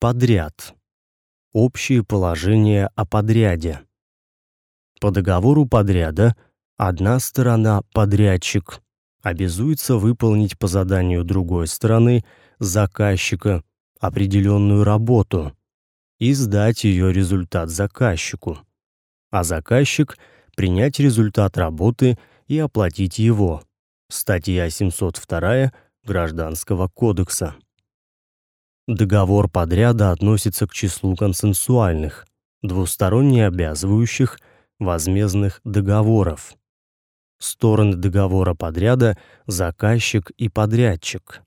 Подряд. Общие положения о подряде. По договору подряда одна сторона, подрядчик, обязуется выполнить по заданию другой стороны, заказчика, определенную работу и сдать ее результат заказчику. А заказчик принять результат работы и оплатить его. Статья 702 Гражданского кодекса. Договор подряда относится к числу консенсуальных, двусторонне обязывающих возмездных договоров. Стороны договора подряда заказчик и подрядчик.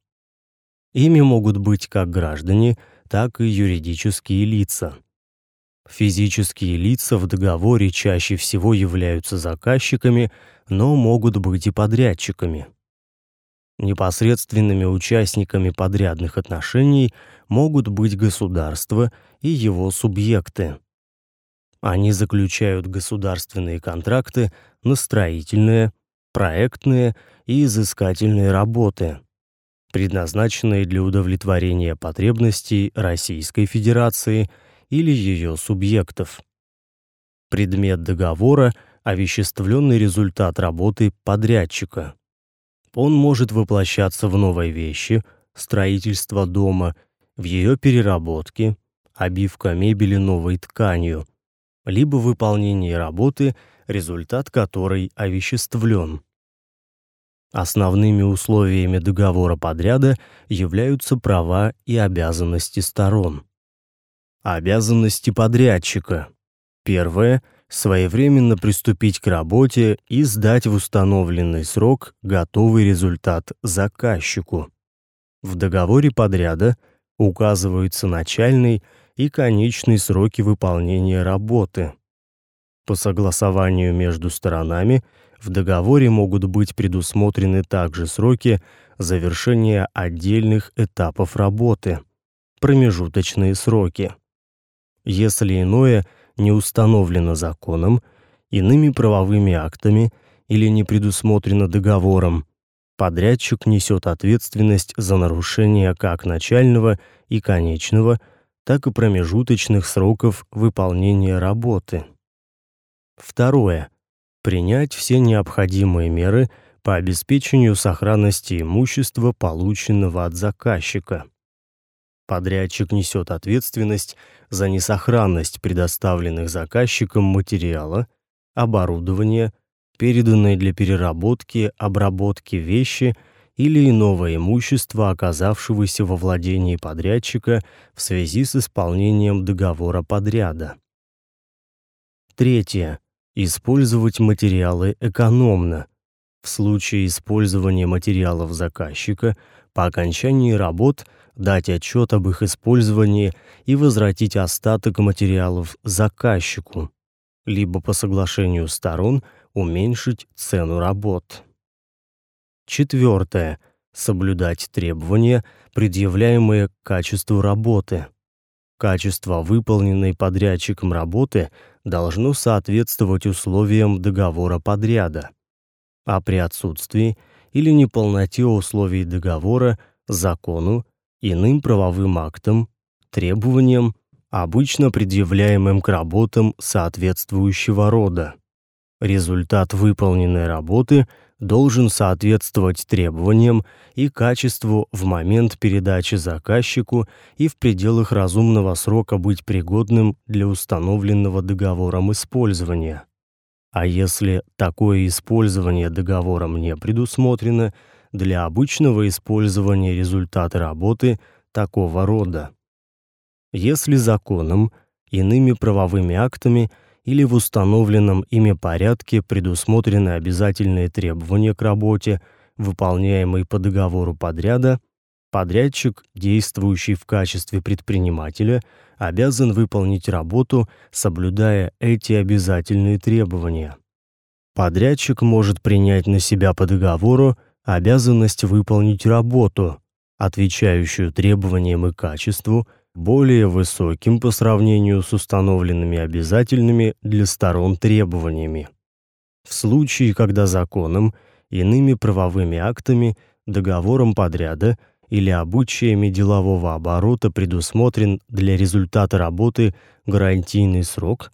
Ими могут быть как граждане, так и юридические лица. Физические лица в договоре чаще всего являются заказчиками, но могут быть и подрядчиками. Непосредственными участниками подрядных отношений могут быть государство и его субъекты. Они заключают государственные контракты на строительные, проектные и изыскательные работы, предназначенные для удовлетворения потребностей Российской Федерации или ее субъектов. Предмет договора овеществленный результат работы подрядчика. Он может воплощаться в новой вещи, строительство дома, в ее переработке, обивка мебели новой тканью, либо выполнение работы, результат которой овеществлен. Основными условиями договора подряда являются права и обязанности сторон. Обязанности подрядчика. Первое своевременно приступить к работе и сдать в установленный срок готовый результат заказчику. В договоре подряда указываются начальный и конечный сроки выполнения работы. По согласованию между сторонами в договоре могут быть предусмотрены также сроки завершения отдельных этапов работы, промежуточные сроки. Если иное – не установлено законом, иными правовыми актами или не предусмотрено договором, подрядчик несет ответственность за нарушение как начального и конечного, так и промежуточных сроков выполнения работы. Второе. Принять все необходимые меры по обеспечению сохранности имущества, полученного от заказчика. Подрядчик несет ответственность за несохранность предоставленных заказчиком материала, оборудования, переданной для переработки, обработки вещи или иного имущества, оказавшегося во владении подрядчика в связи с исполнением договора подряда. Третье. Использовать материалы экономно. В случае использования материалов заказчика по окончании работ – дать отчет об их использовании и возвратить остаток материалов заказчику, либо по соглашению сторон уменьшить цену работ. Четвертое. Соблюдать требования, предъявляемые к качеству работы. Качество выполненной подрядчиком работы должно соответствовать условиям договора подряда. А при отсутствии или неполноте условий договора закону иным правовым актом, требованиям, обычно предъявляемым к работам соответствующего рода. Результат выполненной работы должен соответствовать требованиям и качеству в момент передачи заказчику и в пределах разумного срока быть пригодным для установленного договором использования. А если такое использование договором не предусмотрено, для обычного использования результата работы такого рода. Если законом, иными правовыми актами или в установленном ими порядке предусмотрены обязательные требования к работе, выполняемой по договору подряда, подрядчик, действующий в качестве предпринимателя, обязан выполнить работу, соблюдая эти обязательные требования. Подрядчик может принять на себя по договору обязанность выполнить работу, отвечающую требованиям и качеству, более высоким по сравнению с установленными обязательными для сторон требованиями. В случае, когда законом, иными правовыми актами, договором подряда или обучениями делового оборота предусмотрен для результата работы гарантийный срок,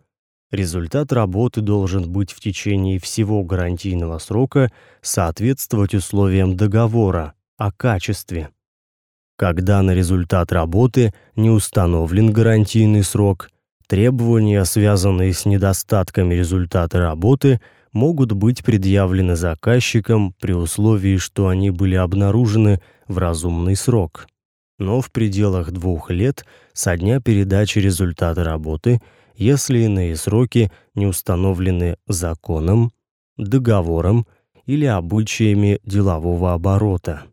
результат работы должен быть в течение всего гарантийного срока соответствовать условиям договора о качестве. Когда на результат работы не установлен гарантийный срок, требования, связанные с недостатками результата работы, могут быть предъявлены заказчиком при условии, что они были обнаружены в разумный срок, но в пределах двух лет со дня передачи результата работы, если иные сроки не установлены законом, договором или обычаями делового оборота.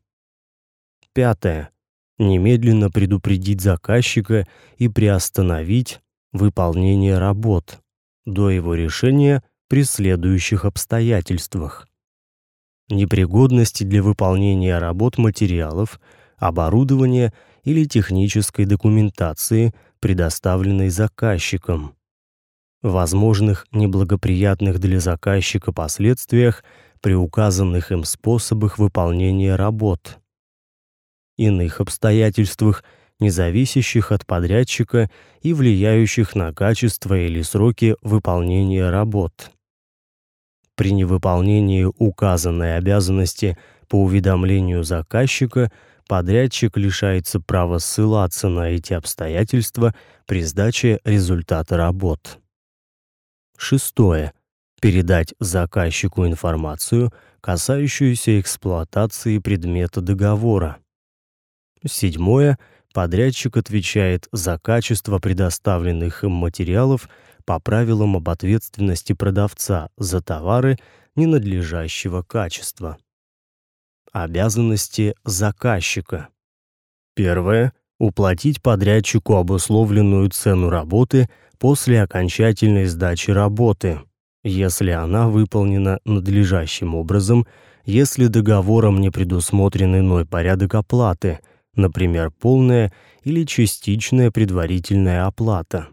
Пятое. Немедленно предупредить заказчика и приостановить выполнение работ до его решения при следующих обстоятельствах. Непригодности для выполнения работ материалов, оборудования или технической документации, предоставленной заказчиком. Возможных неблагоприятных для заказчика последствиях при указанных им способах выполнения работ. Иных обстоятельствах, не зависящих от подрядчика и влияющих на качество или сроки выполнения работ. При невыполнении указанной обязанности по уведомлению заказчика подрядчик лишается права ссылаться на эти обстоятельства при сдаче результата работ. Шестое. Передать заказчику информацию, касающуюся эксплуатации предмета договора. Седьмое. Подрядчик отвечает за качество предоставленных им материалов по правилам об ответственности продавца за товары ненадлежащего качества. Обязанности заказчика. Первое уплатить подрядчику обусловленную цену работы после окончательной сдачи работы, если она выполнена надлежащим образом, если договором не предусмотрен иной порядок оплаты – например, полная или частичная предварительная оплата.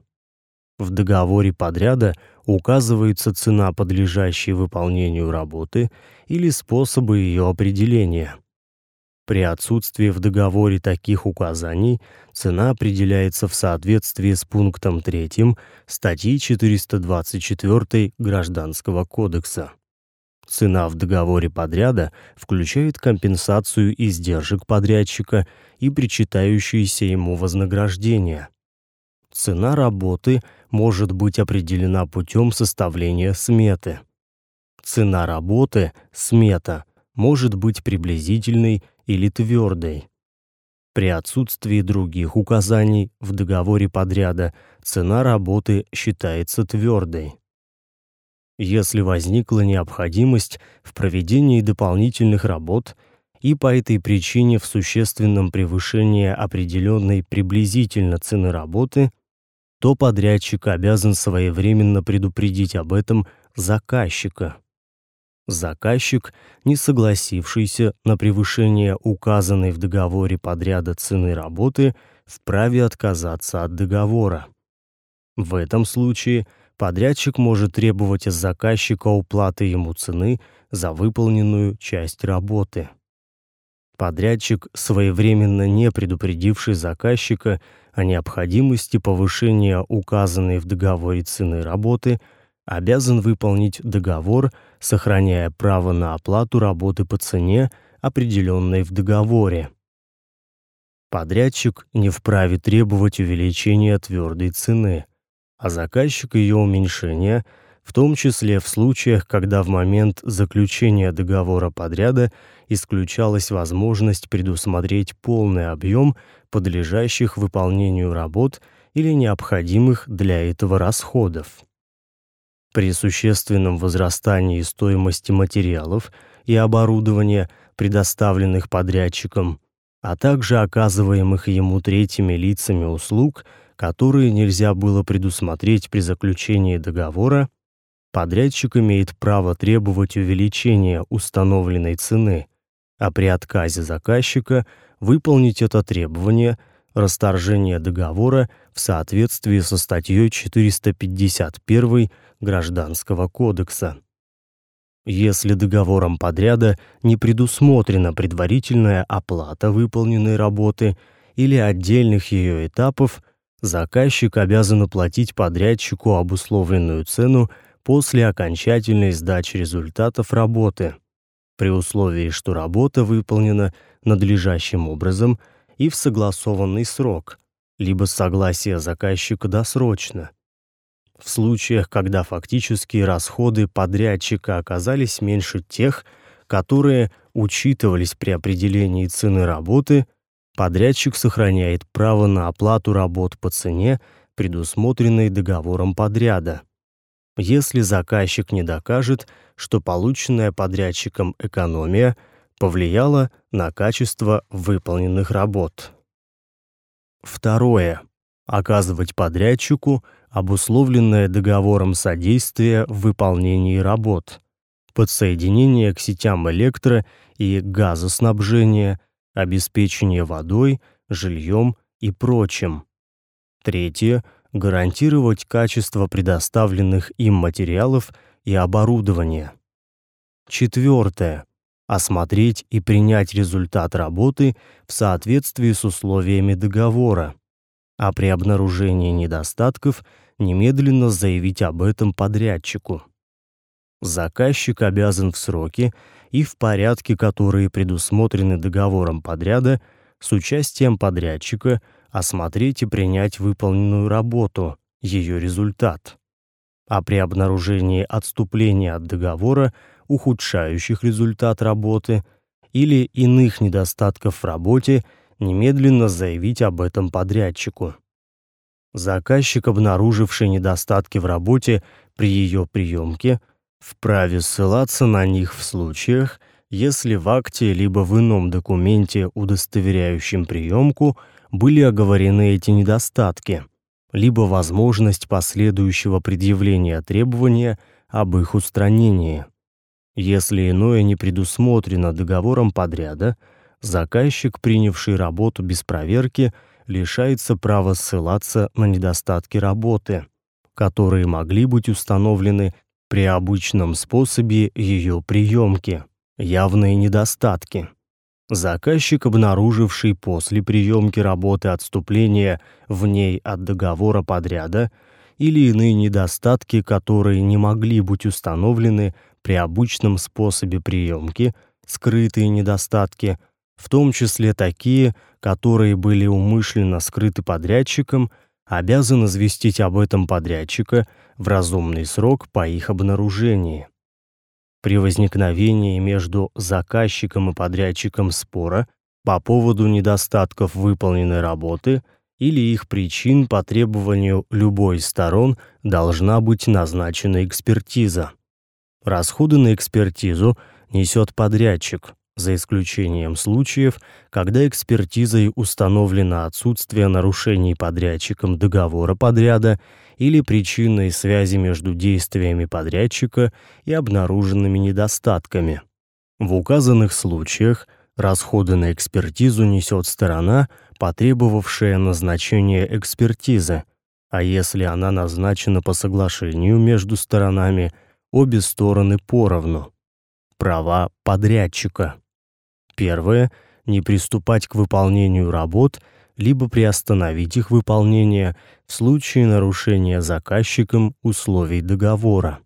В договоре подряда указывается цена подлежащей выполнению работы или способы ее определения. При отсутствии в договоре таких указаний цена определяется в соответствии с пунктом 3 статьи 424 Гражданского кодекса. Цена в договоре подряда включает компенсацию издержек подрядчика и причитающиеся ему вознаграждения. Цена работы может быть определена путем составления сметы. Цена работы, смета, может быть приблизительной или твердой. При отсутствии других указаний в договоре подряда цена работы считается твердой. Если возникла необходимость в проведении дополнительных работ и по этой причине в существенном превышении определенной приблизительно цены работы, то подрядчик обязан своевременно предупредить об этом заказчика. Заказчик, не согласившийся на превышение указанной в договоре подряда цены работы, вправе отказаться от договора. В этом случае – подрядчик может требовать от заказчика уплаты ему цены за выполненную часть работы. Подрядчик, своевременно не предупредивший заказчика о необходимости повышения указанной в договоре цены работы, обязан выполнить договор, сохраняя право на оплату работы по цене, определенной в договоре. Подрядчик не вправе требовать увеличения твердой цены а заказчик ее уменьшения, в том числе в случаях, когда в момент заключения договора подряда исключалась возможность предусмотреть полный объем подлежащих выполнению работ или необходимых для этого расходов. При существенном возрастании стоимости материалов и оборудования, предоставленных подрядчиком, а также оказываемых ему третьими лицами услуг – которые нельзя было предусмотреть при заключении договора, подрядчик имеет право требовать увеличения установленной цены, а при отказе заказчика выполнить это требование расторжение договора в соответствии со статьей 451 Гражданского кодекса. Если договором подряда не предусмотрена предварительная оплата выполненной работы или отдельных ее этапов, заказчик обязан оплатить подрядчику обусловленную цену после окончательной сдачи результатов работы, при условии, что работа выполнена надлежащим образом и в согласованный срок, либо согласие заказчика досрочно. В случаях, когда фактические расходы подрядчика оказались меньше тех, которые учитывались при определении цены работы, подрядчик сохраняет право на оплату работ по цене, предусмотренной договором подряда. Если заказчик не докажет, что полученная подрядчиком экономия повлияла на качество выполненных работ. Второе. Оказывать подрядчику обусловленное договором содействие в выполнении работ, подсоединение к сетям электро- и газоснабжения, обеспечение водой, жильем и прочим. Третье гарантировать качество предоставленных им материалов и оборудования. Четвертое осмотреть и принять результат работы в соответствии с условиями договора, а при обнаружении недостатков немедленно заявить об этом подрядчику. Заказчик обязан в сроки и в порядке, которые предусмотрены договором подряда, с участием подрядчика осмотреть и принять выполненную работу, ее результат. А при обнаружении отступления от договора, ухудшающих результат работы или иных недостатков в работе, немедленно заявить об этом подрядчику. Заказчик, обнаруживший недостатки в работе при ее приемке, вправе ссылаться на них в случаях, если в акте либо в ином документе, удостоверяющем приемку, были оговорены эти недостатки, либо возможность последующего предъявления требования об их устранении. Если иное не предусмотрено договором подряда, заказчик, принявший работу без проверки, лишается права ссылаться на недостатки работы, которые могли быть установлены при обычном способе ее приемки. Явные недостатки. Заказчик, обнаруживший после приемки работы отступления в ней от договора подряда или иные недостатки, которые не могли быть установлены при обычном способе приемки, скрытые недостатки – в том числе такие, которые были умышленно скрыты подрядчиком, обязан известить об этом подрядчика в разумный срок по их обнаружении. При возникновении между заказчиком и подрядчиком спора по поводу недостатков выполненной работы или их причин по требованию любой из сторон должна быть назначена экспертиза. Расходы на экспертизу несет подрядчик, за исключением случаев, когда экспертизой установлено отсутствие нарушений подрядчиком договора подряда или причинной связи между действиями подрядчика и обнаруженными недостатками. В указанных случаях расходы на экспертизу несет сторона, потребовавшая назначения экспертизы, а если она назначена по соглашению между сторонами, обе стороны поровну. Права подрядчика. Первое не приступать к выполнению работ, либо приостановить их выполнение в случае нарушения заказчиком условий договора.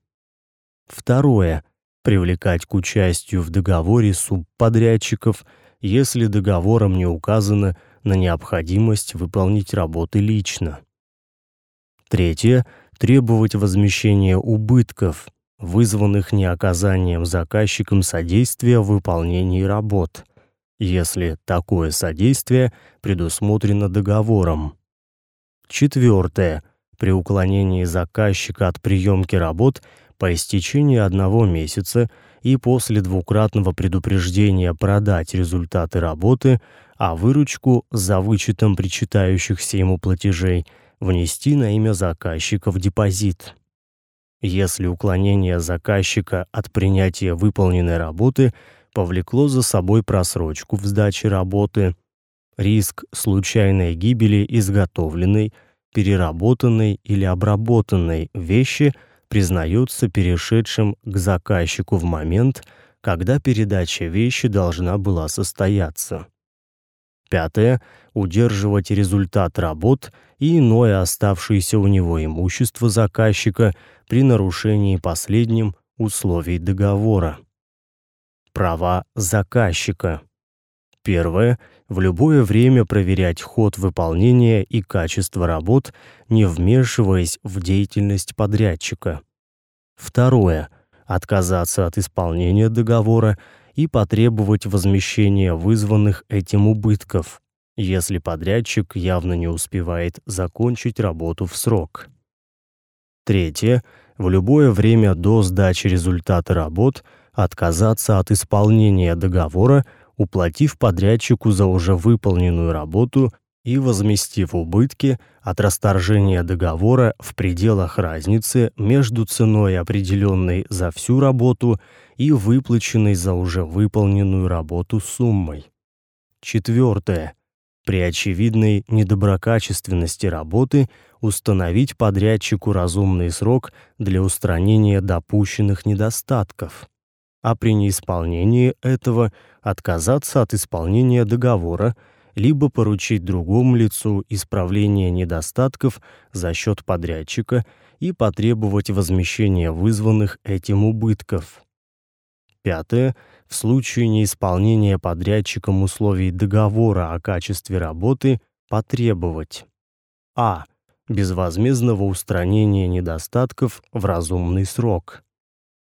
Второе привлекать к участию в договоре субподрядчиков, если договором не указано на необходимость выполнить работы лично. Третье требовать возмещения убытков, вызванных неоказанием заказчиком содействия в выполнении работ, если такое содействие предусмотрено договором. Четвертое. При уклонении заказчика от приемки работ по истечении одного месяца и после двукратного предупреждения продать результаты работы, а выручку за вычетом причитающихся ему платежей внести на имя заказчика в депозит. Если уклонение заказчика от принятия выполненной работы повлекло за собой просрочку в сдаче работы, риск случайной гибели изготовленной, переработанной или обработанной вещи признается перешедшим к заказчику в момент, когда передача вещи должна была состояться. Пятое удерживать результат работ и иное оставшееся у него имущество заказчика при нарушении последним условий договора. Права заказчика. Первое в любое время проверять ход выполнения и качество работ, не вмешиваясь в деятельность подрядчика. Второе отказаться от исполнения договора и потребовать возмещения вызванных этим убытков, если подрядчик явно не успевает закончить работу в срок. Третье в любое время до сдачи результата работ отказаться от исполнения договора уплатив подрядчику за уже выполненную работу и возместив убытки от расторжения договора в пределах разницы между ценой, определенной за всю работу, и выплаченной за уже выполненную работу суммой. Четвертое. При очевидной недоброкачественности работы установить подрядчику разумный срок для устранения допущенных недостатков а при неисполнении этого отказаться от исполнения договора либо поручить другому лицу исправление недостатков за счет подрядчика и потребовать возмещения вызванных этим убытков. Пятое. В случае неисполнения подрядчиком условий договора о качестве работы потребовать а. безвозмездного устранения недостатков в разумный срок.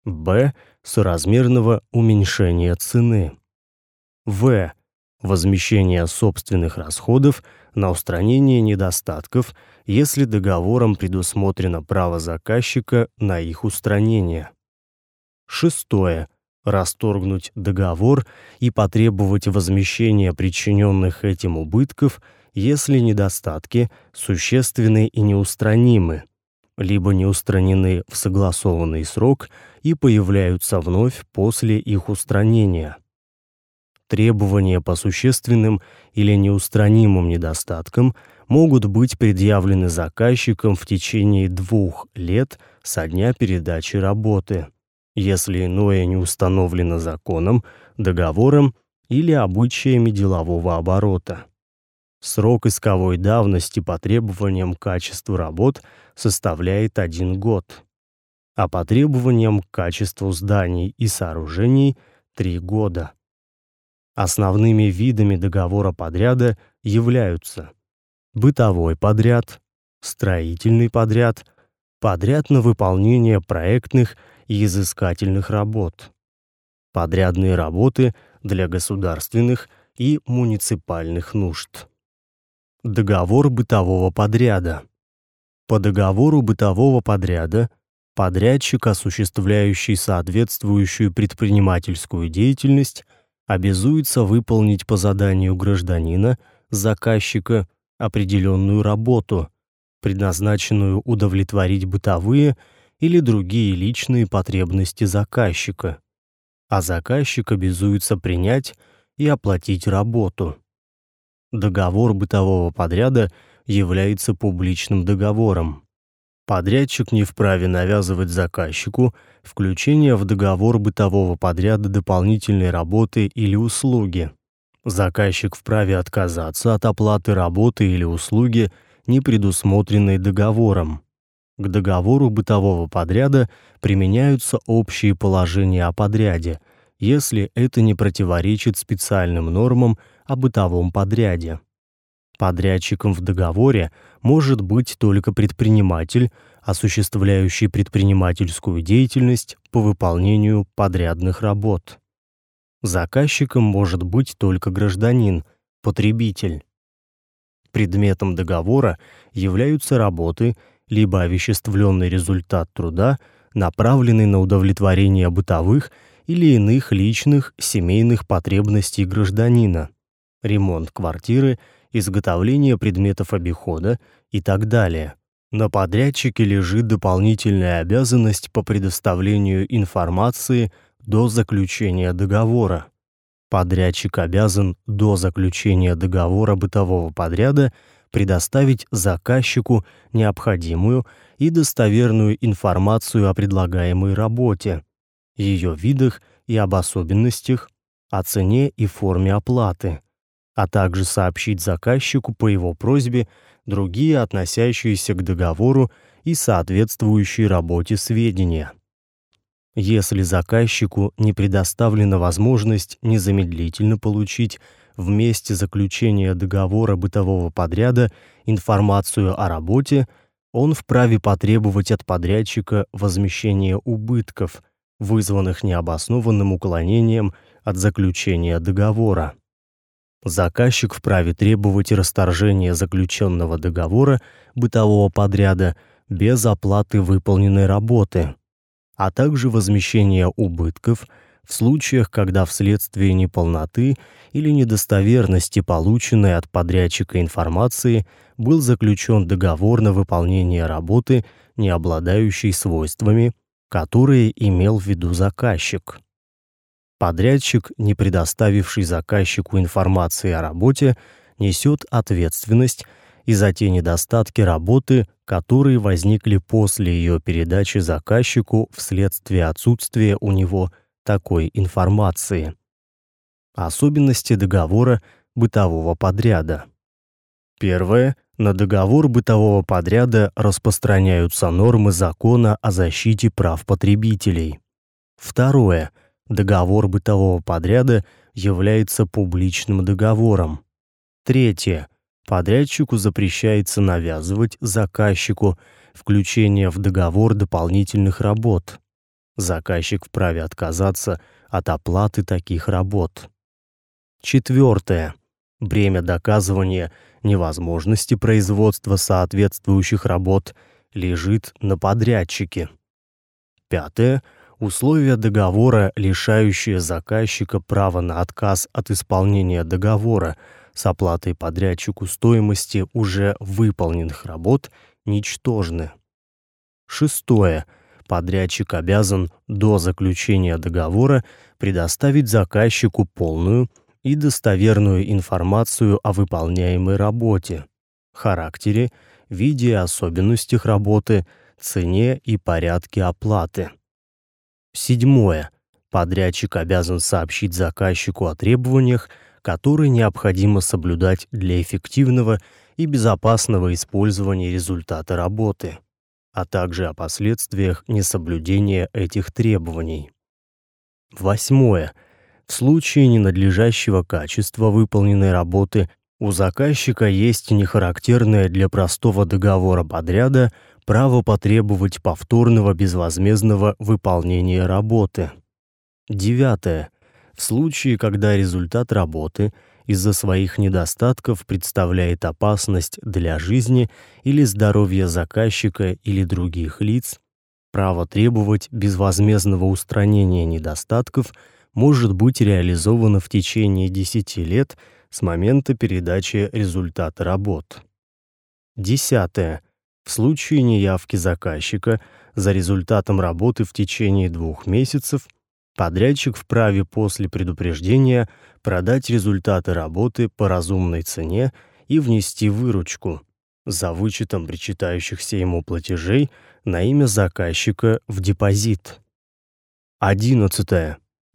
Б соразмерного уменьшения цены. В. Возмещение собственных расходов на устранение недостатков, если договором предусмотрено право заказчика на их устранение. Шестое. Расторгнуть договор и потребовать возмещения причиненных этим убытков, если недостатки существенны и неустранимы, либо не устранены в согласованный срок и появляются вновь после их устранения. Требования по существенным или неустранимым недостаткам могут быть предъявлены заказчиком в течение двух лет со дня передачи работы, если иное не установлено законом, договором или обычаями делового оборота. Срок исковой давности по требованиям качества работ составляет один год, а по требованиям к качеству зданий и сооружений три года. Основными видами договора подряда являются бытовой подряд, строительный подряд, подряд на выполнение проектных и изыскательных работ, подрядные работы для государственных и муниципальных нужд. Договор бытового подряда. По договору бытового подряда подрядчик, осуществляющий соответствующую предпринимательскую деятельность, обязуется выполнить по заданию гражданина, заказчика, определенную работу, предназначенную удовлетворить бытовые или другие личные потребности заказчика. А заказчик обязуется принять и оплатить работу. Договор бытового подряда является публичным договором. Подрядчик не вправе навязывать заказчику включение в договор бытового подряда дополнительной работы или услуги. Заказчик вправе отказаться от оплаты работы или услуги, не предусмотренной договором. К договору бытового подряда применяются общие положения о подряде, если это не противоречит специальным нормам о бытовом подряде. Подрядчиком в договоре может быть только предприниматель, осуществляющий предпринимательскую деятельность по выполнению подрядных работ. Заказчиком может быть только гражданин, потребитель. Предметом договора являются работы, либо овеществленный результат труда, направленный на удовлетворение бытовых или иных личных семейных потребностей гражданина ремонт квартиры, изготовление предметов обихода и так далее. На подрядчике лежит дополнительная обязанность по предоставлению информации до заключения договора. Подрядчик обязан до заключения договора бытового подряда предоставить заказчику необходимую и достоверную информацию о предлагаемой работе, ее видах и об особенностях, о цене и форме оплаты, а также сообщить заказчику по его просьбе другие относящиеся к договору и соответствующие работе сведения. Если заказчику не предоставлена возможность незамедлительно получить в месте заключения договора бытового подряда информацию о работе, он вправе потребовать от подрядчика возмещения убытков, вызванных необоснованным уклонением от заключения договора. Заказчик вправе требовать расторжения заключенного договора бытового подряда без оплаты выполненной работы, а также возмещения убытков в случаях, когда вследствие неполноты или недостоверности полученной от подрядчика информации был заключен договор на выполнение работы, не обладающий свойствами, которые имел в виду заказчик. Подрядчик, не предоставивший заказчику информации о работе, несет ответственность и за те недостатки работы, которые возникли после ее передачи заказчику вследствие отсутствия у него такой информации. Особенности договора бытового подряда. Первое. На договор бытового подряда распространяются нормы закона о защите прав потребителей. Второе. Договор бытового подряда является публичным договором. Третье. Подрядчику запрещается навязывать заказчику включение в договор дополнительных работ. Заказчик вправе отказаться от оплаты таких работ. Четвертое. Бремя доказывания невозможности производства соответствующих работ лежит на подрядчике. Пятое. Условия договора, лишающие заказчика права на отказ от исполнения договора, с оплатой подрядчику стоимости уже выполненных работ ничтожны. Шестое. Подрядчик обязан до заключения договора предоставить заказчику полную и достоверную информацию о выполняемой работе, характере, виде и особенностях работы, цене и порядке оплаты. Седьмое. Подрядчик обязан сообщить заказчику о требованиях, которые необходимо соблюдать для эффективного и безопасного использования результата работы, а также о последствиях несоблюдения этих требований. Восьмое. В случае ненадлежащего качества выполненной работы у заказчика есть нехарактерное для простого договора подряда право потребовать повторного безвозмездного выполнения работы. Девятое. В случае, когда результат работы из-за своих недостатков представляет опасность для жизни или здоровья заказчика или других лиц, право требовать безвозмездного устранения недостатков может быть реализовано в течение 10 лет с момента передачи результата работ. Десятое. В случае неявки заказчика за результатом работы в течение двух месяцев – Подрядчик вправе после предупреждения продать результаты работы по разумной цене и внести выручку за вычетом причитающихся ему платежей на имя заказчика в депозит. 11.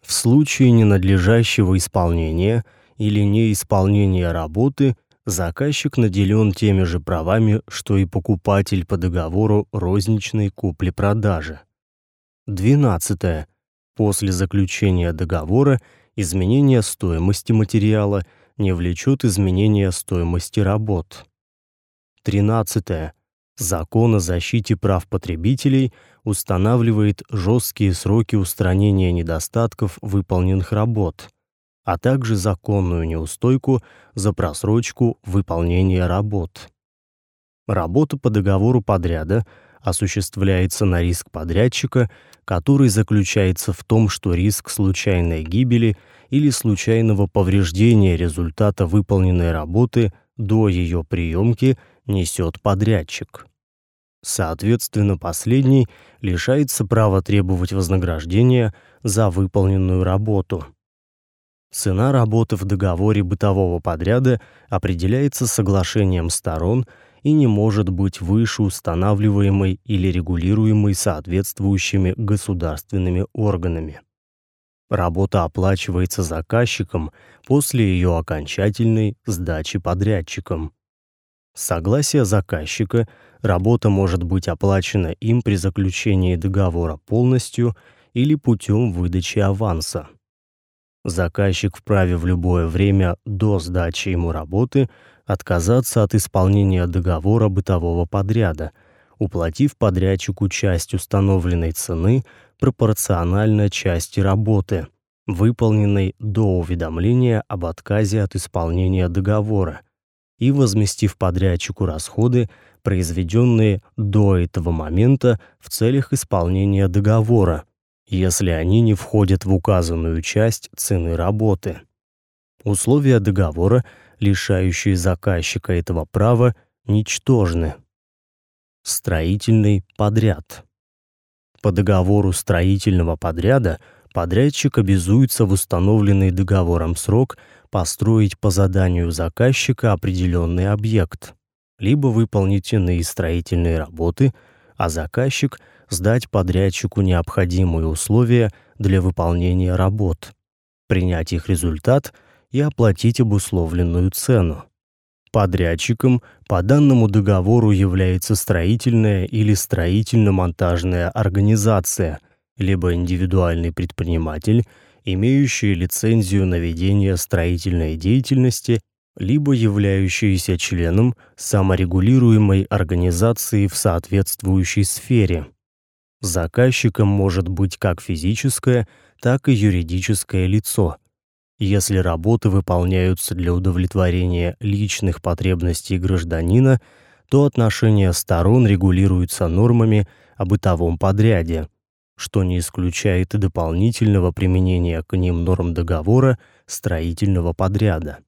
В случае ненадлежащего исполнения или неисполнения работы заказчик наделен теми же правами, что и покупатель по договору розничной купли-продажи. 12. После заключения договора изменение стоимости материала не влечет изменения стоимости работ. 13. Закон о защите прав потребителей устанавливает жесткие сроки устранения недостатков выполненных работ, а также законную неустойку за просрочку выполнения работ. Работа по договору подряда осуществляется на риск подрядчика, который заключается в том, что риск случайной гибели или случайного повреждения результата выполненной работы до ее приемки несет подрядчик. Соответственно, последний лишается права требовать вознаграждения за выполненную работу. Цена работы в договоре бытового подряда определяется соглашением сторон и не может быть выше устанавливаемой или регулируемой соответствующими государственными органами. Работа оплачивается заказчиком после ее окончательной сдачи подрядчиком. С согласия заказчика работа может быть оплачена им при заключении договора полностью или путем выдачи аванса. Заказчик вправе в любое время до сдачи ему работы отказаться от исполнения договора бытового подряда, уплатив подрядчику часть установленной цены пропорционально части работы, выполненной до уведомления об отказе от исполнения договора, и возместив подрядчику расходы, произведенные до этого момента в целях исполнения договора, если они не входят в указанную часть цены работы. Условия договора, лишающие заказчика этого права, ничтожны. Строительный подряд. По договору строительного подряда подрядчик обязуется в установленный договором срок построить по заданию заказчика определенный объект, либо выполнить иные строительные работы, а заказчик – сдать подрядчику необходимые условия для выполнения работ, принять их результат и оплатить обусловленную цену. Подрядчиком по данному договору является строительная или строительно-монтажная организация, либо индивидуальный предприниматель, имеющий лицензию на ведение строительной деятельности либо являющийся членом саморегулируемой организации в соответствующей сфере. Заказчиком может быть как физическое, так и юридическое лицо. Если работы выполняются для удовлетворения личных потребностей гражданина, то отношения сторон регулируются нормами о бытовом подряде, что не исключает и дополнительного применения к ним норм договора строительного подряда.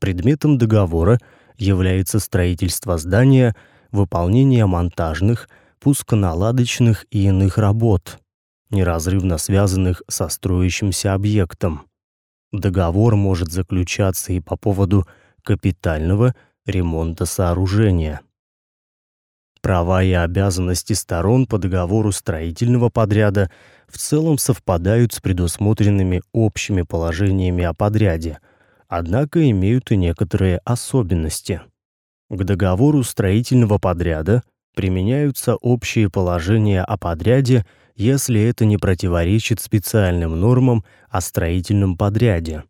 Предметом договора является строительство здания, выполнение монтажных, пусконаладочных и иных работ, неразрывно связанных со строящимся объектом. Договор может заключаться и по поводу капитального ремонта сооружения. Права и обязанности сторон по договору строительного подряда в целом совпадают с предусмотренными общими положениями о подряде, однако имеют и некоторые особенности. К договору строительного подряда применяются общие положения о подряде, если это не противоречит специальным нормам о строительном подряде.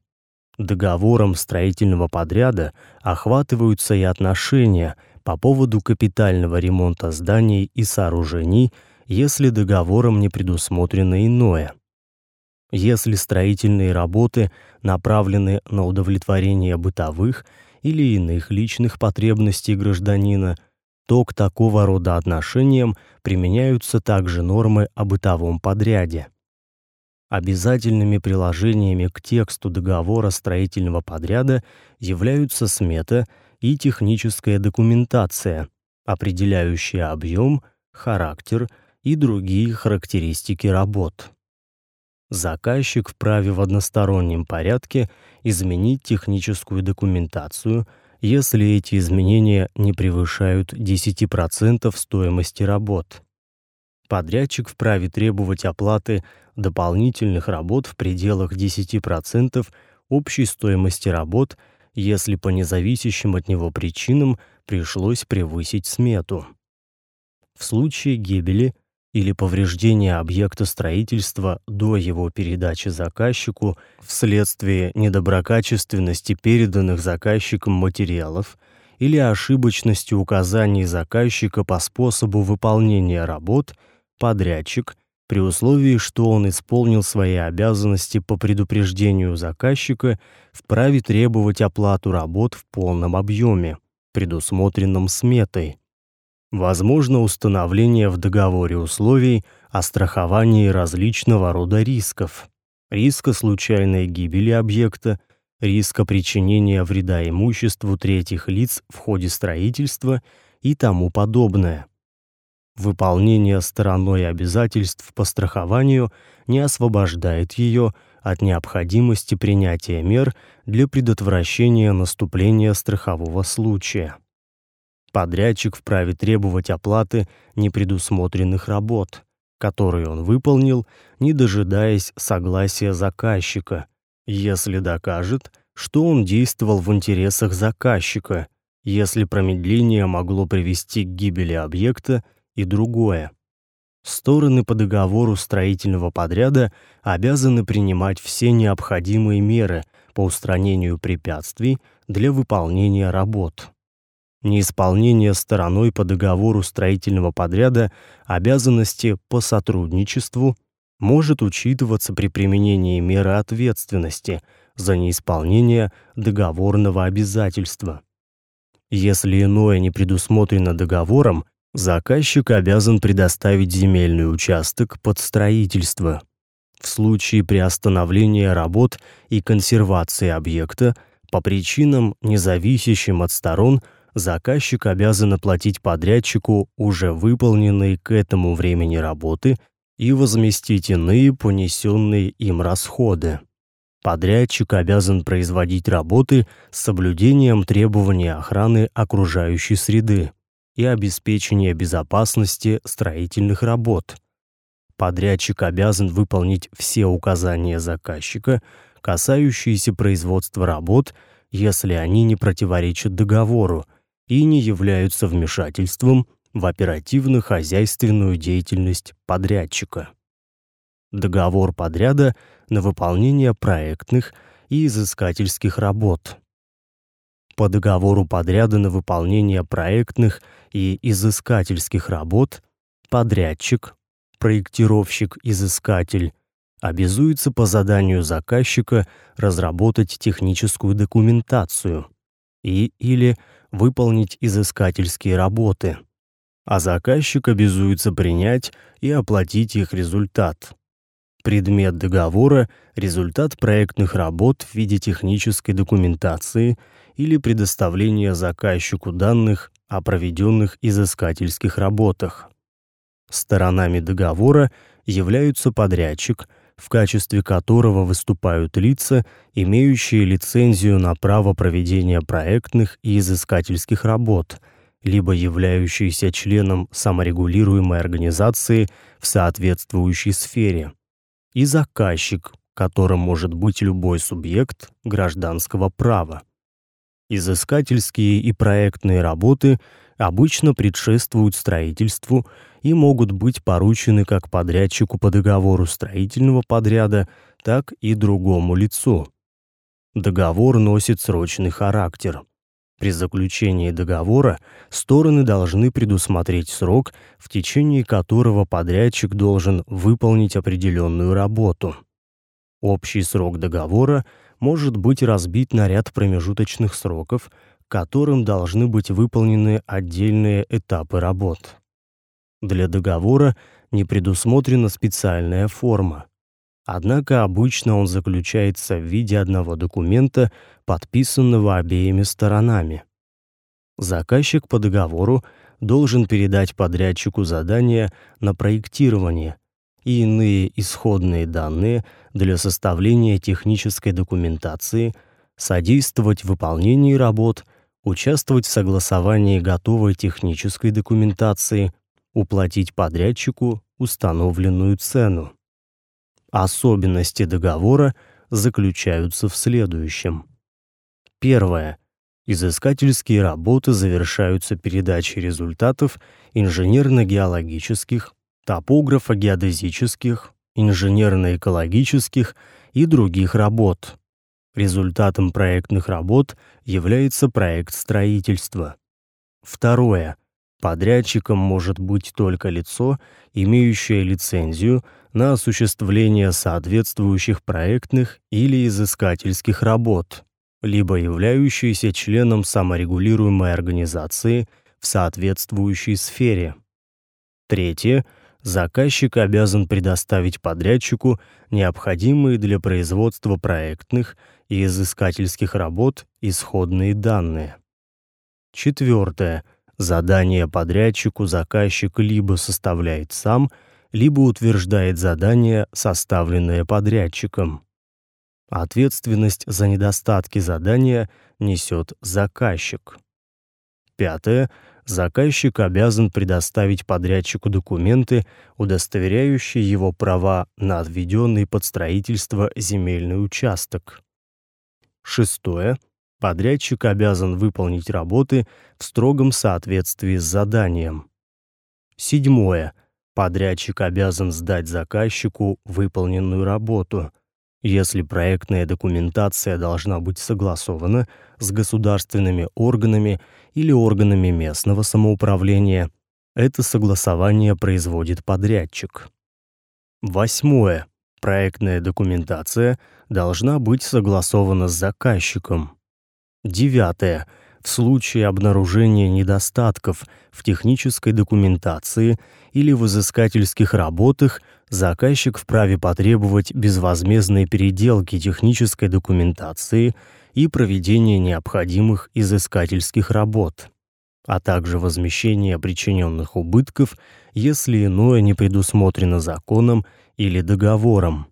Договором строительного подряда охватываются и отношения по поводу капитального ремонта зданий и сооружений, если договором не предусмотрено иное. Если строительные работы направлены на удовлетворение бытовых или иных личных потребностей гражданина – то к такого рода отношениям применяются также нормы о бытовом подряде. Обязательными приложениями к тексту договора строительного подряда являются смета и техническая документация, определяющая объем, характер и другие характеристики работ. Заказчик вправе в одностороннем порядке изменить техническую документацию – если эти изменения не превышают 10% стоимости работ. Подрядчик вправе требовать оплаты дополнительных работ в пределах 10% общей стоимости работ, если по независящим от него причинам пришлось превысить смету. В случае гибели или повреждения объекта строительства до его передачи заказчику вследствие недоброкачественности переданных заказчиком материалов или ошибочности указаний заказчика по способу выполнения работ, подрядчик, при условии, что он исполнил свои обязанности по предупреждению заказчика, вправе требовать оплату работ в полном объеме, предусмотренном сметой, Возможно установление в договоре условий о страховании различного рода рисков: риска случайной гибели объекта, риска причинения вреда имуществу третьих лиц в ходе строительства и тому подобное. Выполнение стороной обязательств по страхованию не освобождает ее от необходимости принятия мер для предотвращения наступления страхового случая. Подрядчик вправе требовать оплаты непредусмотренных работ, которые он выполнил, не дожидаясь согласия заказчика, если докажет, что он действовал в интересах заказчика, если промедление могло привести к гибели объекта и другое. Стороны по договору строительного подряда обязаны принимать все необходимые меры по устранению препятствий для выполнения работ. Неисполнение стороной по договору строительного подряда обязанности по сотрудничеству может учитываться при применении меры ответственности за неисполнение договорного обязательства. Если иное не предусмотрено договором, заказчик обязан предоставить земельный участок под строительство. В случае приостановления работ и консервации объекта по причинам, не зависящим от сторон, заказчик обязан оплатить подрядчику уже выполненные к этому времени работы и возместить иные понесенные им расходы. Подрядчик обязан производить работы с соблюдением требований охраны окружающей среды и обеспечения безопасности строительных работ. Подрядчик обязан выполнить все указания заказчика, касающиеся производства работ, если они не противоречат договору и не являются вмешательством в оперативно-хозяйственную деятельность подрядчика. Договор подряда на выполнение проектных и изыскательских работ. По договору подряда на выполнение проектных и изыскательских работ подрядчик, проектировщик, изыскатель обязуется по заданию заказчика разработать техническую документацию и или выполнить изыскательские работы, а заказчик обязуется принять и оплатить их результат. Предмет договора результат проектных работ в виде технической документации или предоставления заказчику данных о проведенных изыскательских работах. Сторонами договора являются подрядчик, в качестве которого выступают лица, имеющие лицензию на право проведения проектных и изыскательских работ, либо являющиеся членом саморегулируемой организации в соответствующей сфере и заказчик, которым может быть любой субъект гражданского права. Изыскательские и проектные работы обычно предшествуют строительству и могут быть поручены как подрядчику по договору строительного подряда, так и другому лицу. Договор носит срочный характер. При заключении договора стороны должны предусмотреть срок, в течение которого подрядчик должен выполнить определенную работу. Общий срок договора может быть разбит на ряд промежуточных сроков, которым должны быть выполнены отдельные этапы работ. Для договора не предусмотрена специальная форма. Однако обычно он заключается в виде одного документа, подписанного обеими сторонами. Заказчик по договору должен передать подрядчику задание на проектирование и иные исходные данные для составления технической документации, содействовать в выполнении работ, участвовать в согласовании готовой технической документации, уплатить подрядчику установленную цену. Особенности договора заключаются в следующем. Первое. Изыскательские работы завершаются передачей результатов инженерно-геологических, топографо-геодезических, инженерно-экологических и других работ. Результатом проектных работ является проект строительства. Второе. Подрядчиком может быть только лицо, имеющее лицензию на осуществление соответствующих проектных или изыскательских работ, либо являющееся членом саморегулируемой организации в соответствующей сфере. Третье. Заказчик обязан предоставить подрядчику необходимые для производства проектных и изыскательских работ исходные данные. Четвертое. Задание подрядчику заказчик либо составляет сам, либо утверждает задание, составленное подрядчиком. Ответственность за недостатки задания несет заказчик. Пятое. Заказчик обязан предоставить подрядчику документы, удостоверяющие его права на отведенный под строительство земельный участок. Шестое. Подрядчик обязан выполнить работы в строгом соответствии с заданием. Седьмое. Подрядчик обязан сдать заказчику выполненную работу. Если проектная документация должна быть согласована с государственными органами или органами местного самоуправления, это согласование производит подрядчик. Восьмое. Проектная документация должна быть согласована с заказчиком. Девятое. В случае обнаружения недостатков в технической документации или в изыскательских работах заказчик вправе потребовать безвозмездной переделки технической документации и проведения необходимых изыскательских работ, а также возмещения причиненных убытков, если иное не предусмотрено законом или договором.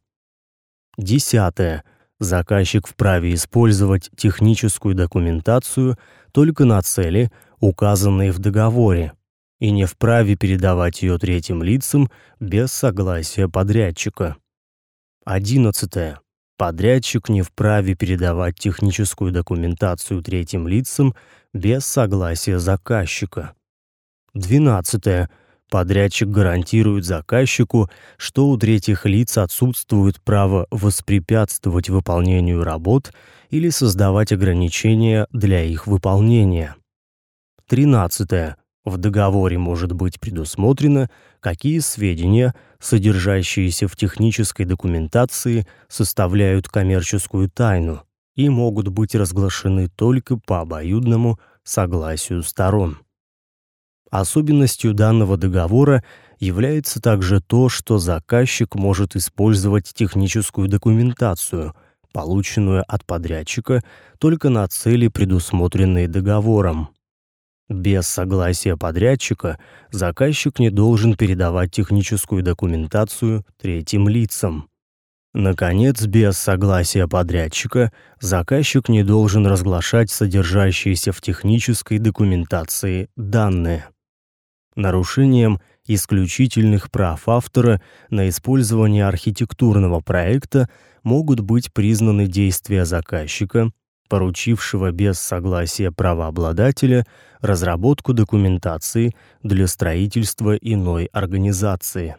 Десятое. Заказчик вправе использовать техническую документацию только на цели, указанные в договоре, и не вправе передавать ее третьим лицам без согласия подрядчика. 11. Подрядчик не вправе передавать техническую документацию третьим лицам без согласия заказчика. 12. Подрядчик гарантирует заказчику, что у третьих лиц отсутствует право воспрепятствовать выполнению работ или создавать ограничения для их выполнения. 13. В договоре может быть предусмотрено, какие сведения, содержащиеся в технической документации, составляют коммерческую тайну и могут быть разглашены только по обоюдному согласию сторон. Особенностью данного договора является также то, что заказчик может использовать техническую документацию, полученную от подрядчика, только на цели, предусмотренные договором. Без согласия подрядчика заказчик не должен передавать техническую документацию третьим лицам. Наконец, без согласия подрядчика заказчик не должен разглашать содержащиеся в технической документации данные нарушением исключительных прав автора на использование архитектурного проекта могут быть признаны действия заказчика, поручившего без согласия правообладателя разработку документации для строительства иной организации.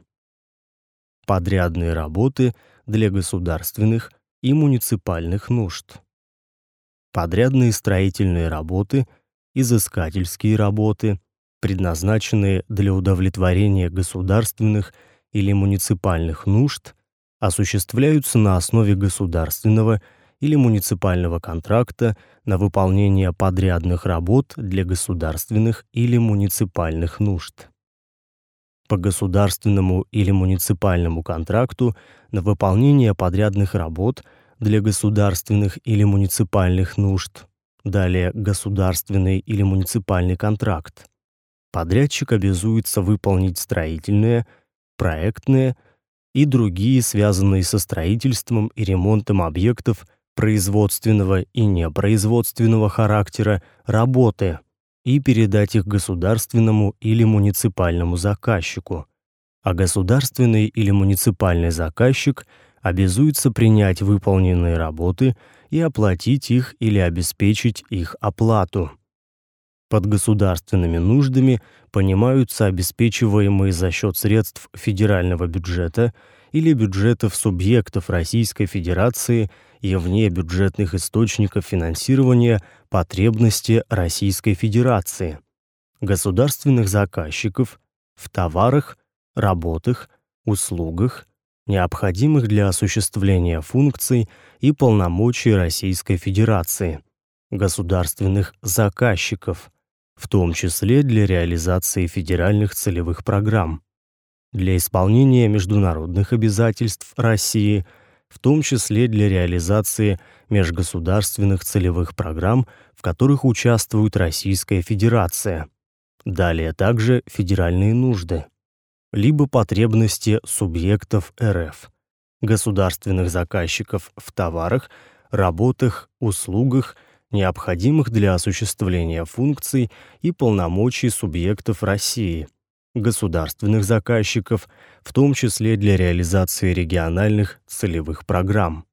Подрядные работы для государственных и муниципальных нужд. Подрядные строительные работы, изыскательские работы, предназначенные для удовлетворения государственных или муниципальных нужд, осуществляются на основе государственного или муниципального контракта на выполнение подрядных работ для государственных или муниципальных нужд. По государственному или муниципальному контракту на выполнение подрядных работ для государственных или муниципальных нужд. Далее государственный или муниципальный контракт подрядчик обязуется выполнить строительные, проектные и другие связанные со строительством и ремонтом объектов производственного и непроизводственного характера работы и передать их государственному или муниципальному заказчику. А государственный или муниципальный заказчик обязуется принять выполненные работы и оплатить их или обеспечить их оплату. Под государственными нуждами понимаются обеспечиваемые за счет средств федерального бюджета или бюджетов субъектов Российской Федерации и вне бюджетных источников финансирования потребности Российской Федерации, государственных заказчиков в товарах, работах, услугах, необходимых для осуществления функций и полномочий Российской Федерации, государственных заказчиков, в том числе для реализации федеральных целевых программ, для исполнения международных обязательств России, в том числе для реализации межгосударственных целевых программ, в которых участвует Российская Федерация. Далее также федеральные нужды, либо потребности субъектов РФ, государственных заказчиков в товарах, работах, услугах, необходимых для осуществления функций и полномочий субъектов России, государственных заказчиков, в том числе для реализации региональных целевых программ.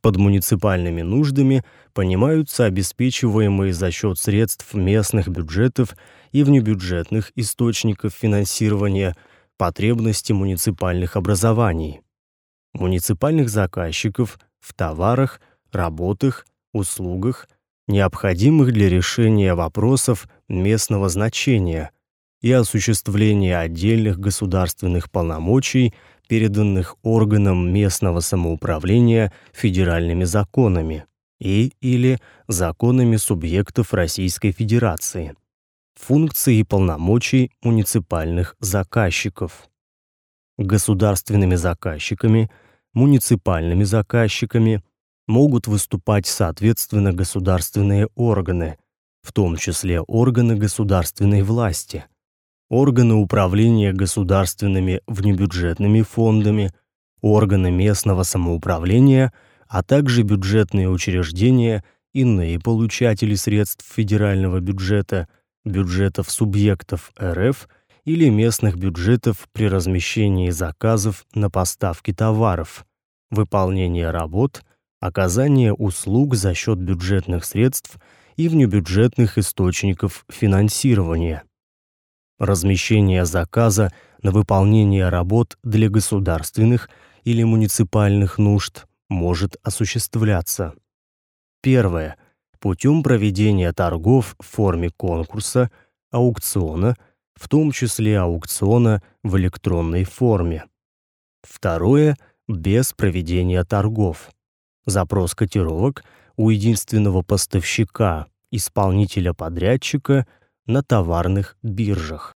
Под муниципальными нуждами понимаются обеспечиваемые за счет средств местных бюджетов и внебюджетных источников финансирования потребности муниципальных образований, муниципальных заказчиков в товарах, работах, услугах, необходимых для решения вопросов местного значения и осуществления отдельных государственных полномочий переданных органам местного самоуправления федеральными законами и или законами субъектов Российской Федерации. Функции и полномочий муниципальных заказчиков. Государственными заказчиками, муниципальными заказчиками могут выступать соответственно государственные органы, в том числе органы государственной власти, органы управления государственными внебюджетными фондами, органы местного самоуправления, а также бюджетные учреждения, иные получатели средств федерального бюджета, бюджетов субъектов РФ или местных бюджетов при размещении заказов на поставки товаров, выполнение работ, оказание услуг за счет бюджетных средств и внебюджетных источников финансирования размещение заказа на выполнение работ для государственных или муниципальных нужд может осуществляться. Первое путем проведения торгов в форме конкурса, аукциона, в том числе аукциона в электронной форме. Второе без проведения торгов. Запрос котировок у единственного поставщика, исполнителя-подрядчика на товарных биржах.